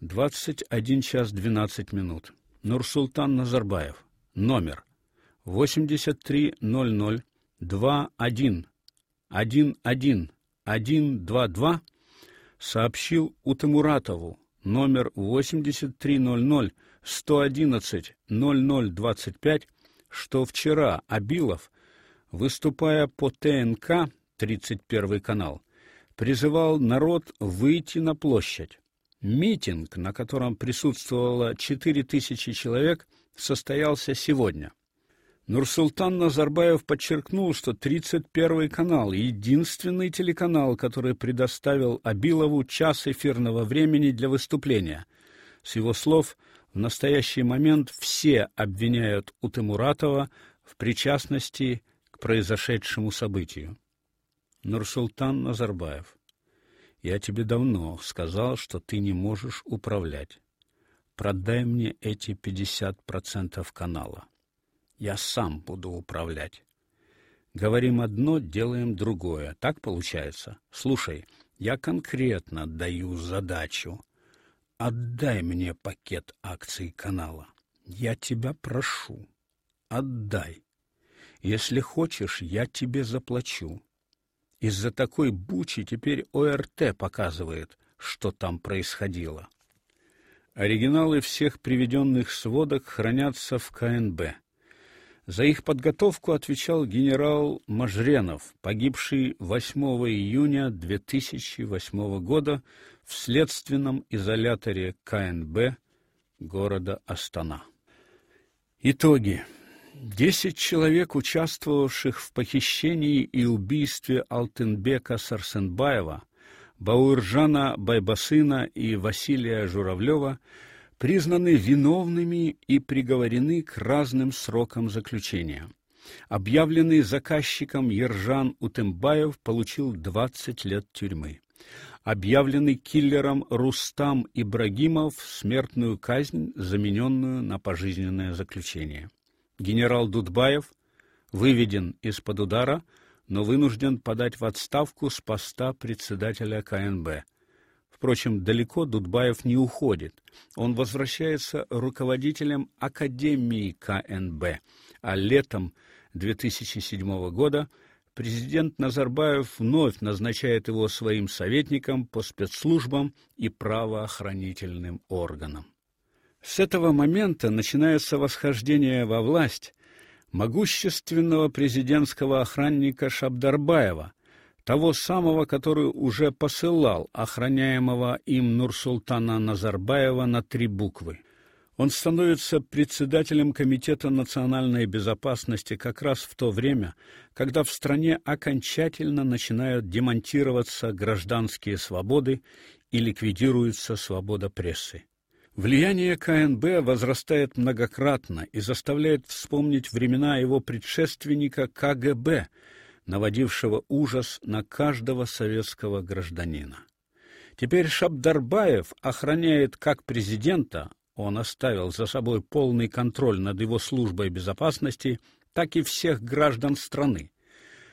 21 час 12 минут. Нурсултан Назарбаев. Номер 8300 21 11 122 сообщил Утамуратову номер 8300 111 0025, что вчера Абилов, выступая по ТНК 31 канал, призывал народ выйти на площадь. Митинг, на котором присутствовало 4000 человек, состоялся сегодня. Нурсултан Назарбаев подчеркнул, что 31 канал единственный телеканал, который предоставил Абилову час эфирного времени для выступления. С его слов, в настоящий момент все обвиняют Утемуратова в причастности к произошедшему событию. Нурсултан Назарбаев. Я тебе давно сказал, что ты не можешь управлять. Продай мне эти 50% канала я сам буду управлять. Говорим одно, делаем другое. Так получается? Слушай, я конкретно даю задачу. Отдай мне пакет акций канала. Я тебя прошу. Отдай. Если хочешь, я тебе заплачу. Из-за такой бучи теперь ОРТ показывает, что там происходило. Оригиналы всех приведенных сводок хранятся в КНБ. За их подготовку отвечал генерал Мажренов, погибший 8 июня 2008 года в следственном изоляторе КНБ города Астана. Итоги. Десять человек, участвовавших в похищении и убийстве Алтынбека Сарсенбаева, Бауржана Байбасына и Василия Журавлева, признаны виновными и приговорены к разным срокам заключения. Объявленный заказчиком Ержан Утембаев получил 20 лет тюрьмы. Объявленный киллером Рустам Ибрагимов смертную казнь, замененную на пожизненное заключение. Генерал Дудбаев выведен из-под удара, но вынужден подать в отставку с поста председателя КНБ. Впрочем, далеко Дудбаев не уходит. Он возвращается руководителем Академии КНБ, а летом 2007 года президент Назарбаев вновь назначает его своим советником по спецслужбам и правоохранительным органам. С этого момента начинается восхождение во власть могущественного президентского охранника Шабдарбаева, того самого, который уже посылал охраняемого им Нурсултана Назарбаева на три буквы. Он становится председателем комитета национальной безопасности как раз в то время, когда в стране окончательно начинают демонтироваться гражданские свободы и ликвидируется свобода прессы. Влияние КНБ возрастает многократно и заставляет вспомнить времена его предшественника КГБ, наводившего ужас на каждого советского гражданина. Теперь Шабдарбаев охраняет как президента, он оставил за собой полный контроль над его службой безопасности, так и всех граждан страны.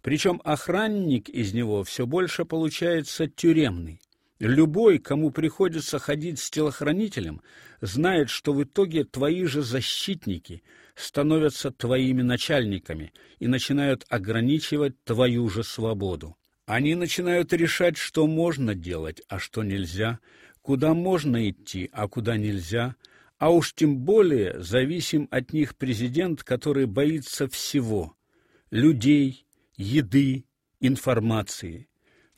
Причем охранник из него все больше получается тюремный. Любой, кому приходится ходить с телохранителем, знает, что в итоге твои же защитники становятся твоими начальниками и начинают ограничивать твою же свободу. Они начинают решать, что можно делать, а что нельзя, куда можно идти, а куда нельзя, а уж тем более зависим от них президент, который боится всего: людей, еды, информации.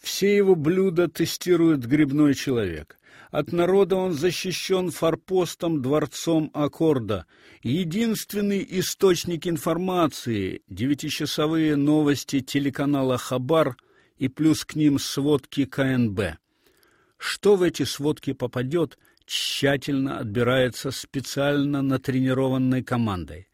Все его блюда тестирует грибной человек. От народа он защищен форпостом, дворцом аккорда. Единственный источник информации — девятичасовые новости телеканала «Хабар» и плюс к ним сводки КНБ. Что в эти сводки попадет, тщательно отбирается специально натренированной командой.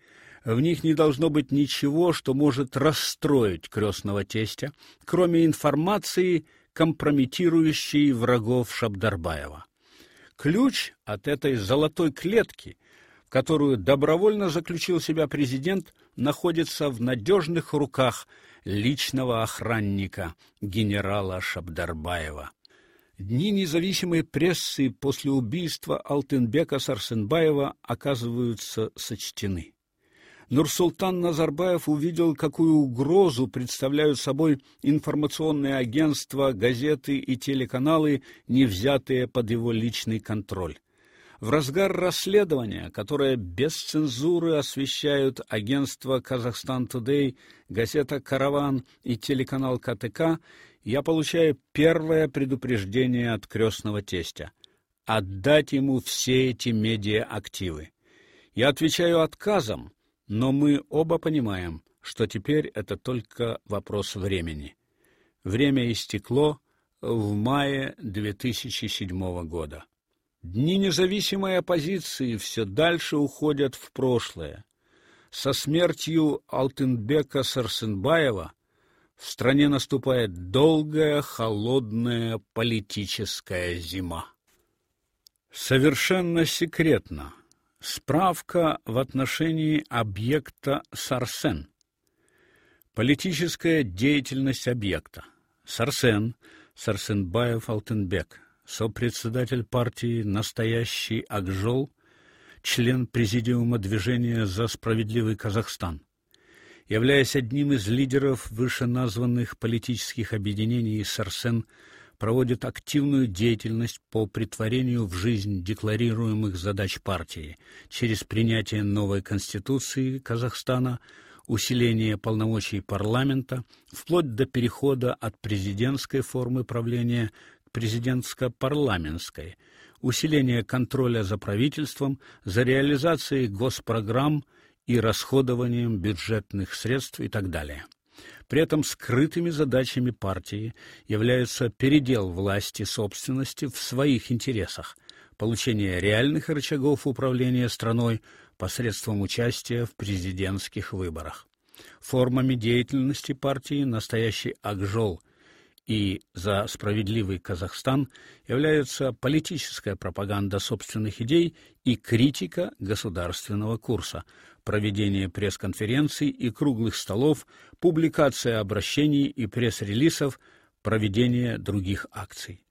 В них не должно быть ничего, что может расстроить крестного тестя, кроме информации, компрометирующей врагов Шабдарбаева. Ключ от этой золотой клетки, в которую добровольно заключил себя президент, находится в надежных руках личного охранника генерала Шабдарбаева. Дни независимой прессы после убийства Алтынбека Сарсенбаева оказываются сочтены. Нурсултан Назарбаев увидел, какую угрозу представляют собой информационные агентства, газеты и телеканалы, не взятые под его личный контроль. В разгар расследования, которое без цензуры освещают агентство Казахстан Тудей, газета Караван и телеканал КТК, я получаю первое предупреждение от крестного тестя отдать ему все эти медиа-активы. Я отвечаю отказом, но мы оба понимаем, что теперь это только вопрос времени. Время истекло в мае 2007 года. Дни независимой оппозиции все дальше уходят в прошлое. Со смертью Алтынбека Сарсенбаева в стране наступает долгая, холодная политическая зима. Совершенно секретно. Справка в отношении объекта Сарсен. Политическая деятельность объекта. Сарсен, Сарсенбаев Алтынбек, сопредседатель партии «Настоящий Акжол», член президиума движения «За справедливый Казахстан», Являясь одним из лидеров вышеназванных политических объединений, Сарсен проводит активную деятельность по притворению в жизнь декларируемых задач партии через принятие новой конституции Казахстана, усиление полномочий парламента, вплоть до перехода от президентской формы правления к президентско-парламентской, усиление контроля за правительством, за реализацией госпрограмм и расходованием бюджетных средств и так далее. При этом скрытыми задачами партии являются передел власти собственности в своих интересах, получение реальных рычагов управления страной посредством участия в президентских выборах. Формами деятельности партии настоящий Акжол и за справедливый Казахстан являются политическая пропаганда собственных идей и критика государственного курса, проведение пресс-конференций и круглых столов, публикация обращений и пресс-релизов, проведение других акций.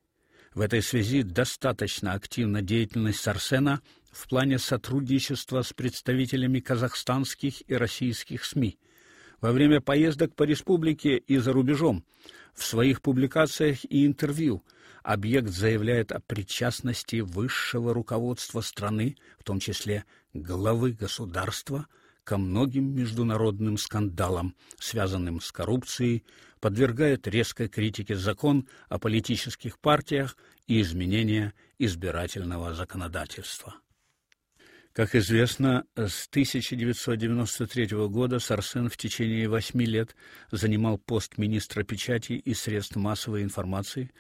В этой связи достаточно активна деятельность Арсена в плане сотрудничества с представителями казахстанских и российских СМИ. Во время поездок по республике и за рубежом в своих публикациях и интервью объект заявляет о причастности высшего руководства страны, в том числе главы государства, ко многим международным скандалам, связанным с коррупцией, подвергает резкой критике закон о политических партиях и изменения избирательного законодательства. Как известно, с 1993 года Сарсен в течение восьми лет занимал пост министра печати и средств массовой информации,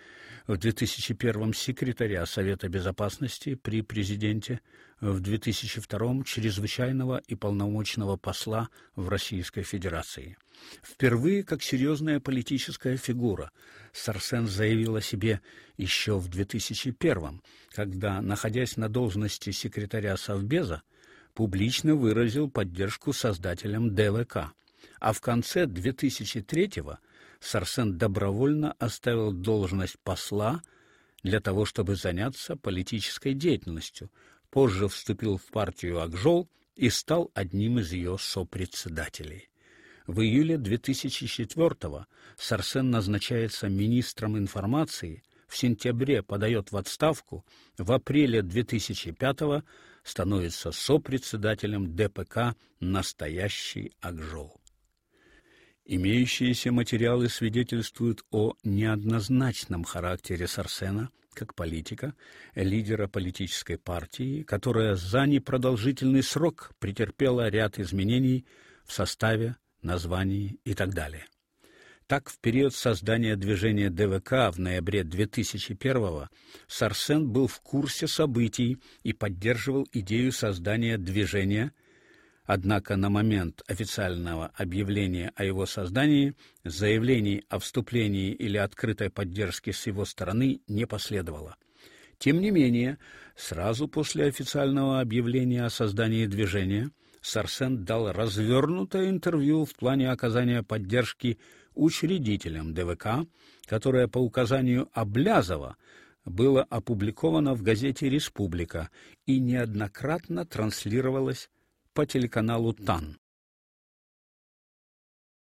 в 2001 секретаря Совета безопасности при президенте, в 2002 чрезвычайного и полномочного посла в Российской Федерации. Впервые как серьезная политическая фигура Сарсен заявил о себе еще в 2001 когда, находясь на должности секретаря Совбеза, публично выразил поддержку создателям ДВК, а в конце 2003-го Сарсен добровольно оставил должность посла для того, чтобы заняться политической деятельностью. Позже вступил в партию Акжол и стал одним из ее сопредседателей. В июле 2004-го Сарсен назначается министром информации, в сентябре подает в отставку, в апреле 2005-го становится сопредседателем ДПК «Настоящий Акжол». Имеющиеся материалы свидетельствуют о неоднозначном характере Сарсена как политика, лидера политической партии, которая за непродолжительный срок претерпела ряд изменений в составе, названии и так далее. Так, в период создания движения ДВК в ноябре 2001-го Сарсен был в курсе событий и поддерживал идею создания движения – Однако на момент официального объявления о его создании заявлений о вступлении или открытой поддержке с его стороны не последовало. Тем не менее, сразу после официального объявления о создании движения Сарсен дал развернутое интервью в плане оказания поддержки учредителям ДВК, которое по указанию Облязова было опубликовано в газете «Республика» и неоднократно транслировалось по телеканалу ТАН.